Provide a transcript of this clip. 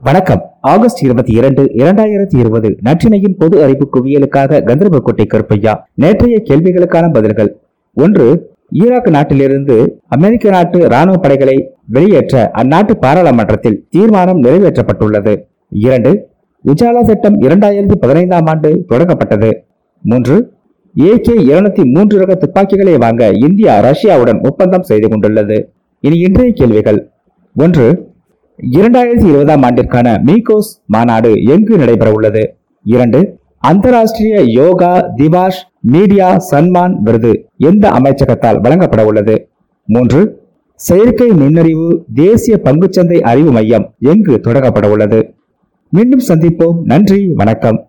வணக்கம். ஆகஸ்ட் இருபத்தி இரண்டு இரண்டாயிரத்தி இருபது நற்றினையின் பொது அறிவு குவியலுக்காக கந்தர்போட்டை கருப்பையா நேற்றைய கேள்விகளுக்கான பதில்கள். ஒன்று ஈராக் நாட்டிலிருந்து அமெரிக்க நாட்டு ராணுவ படைகளை வெளியேற்ற அந்நாட்டு பாராளுமன்றத்தில் தீர்மானம் நிறைவேற்றப்பட்டுள்ளது. இரண்டு உஜாலா சட்டம் இரண்டாயிரத்தி பதினைந்தாம் ஆண்டு தொடங்கப்பட்டது. மூன்று ஏகே இருநூத்தி மூன்று ரக துப்பாக்கிகளை வாங்க இந்தியா ரஷ்யாவுடன் ஒப்பந்தம் செய்து கொண்டுள்ளது. இனி இன்றைய கேள்விகள். ஒன்று இரண்டாயிரத்தி இருபதாம் ஆண்டிற்கான மீகோஸ் மாநாடு எங்கு நடைபெற உள்ளது இரண்டு அந்தராஷ்டிரிய யோகா திவாஷ் மீடியா சன்மான் விருது எந்த அமைச்சகத்தால் வழங்கப்பட உள்ளது மூன்று செயற்கை நுண்ணறிவு தேசிய பங்குச்சந்தை அறிவு மையம் எங்கு தொடங்கப்பட உள்ளது மீண்டும் சந்திப்போம். நன்றி. வணக்கம்.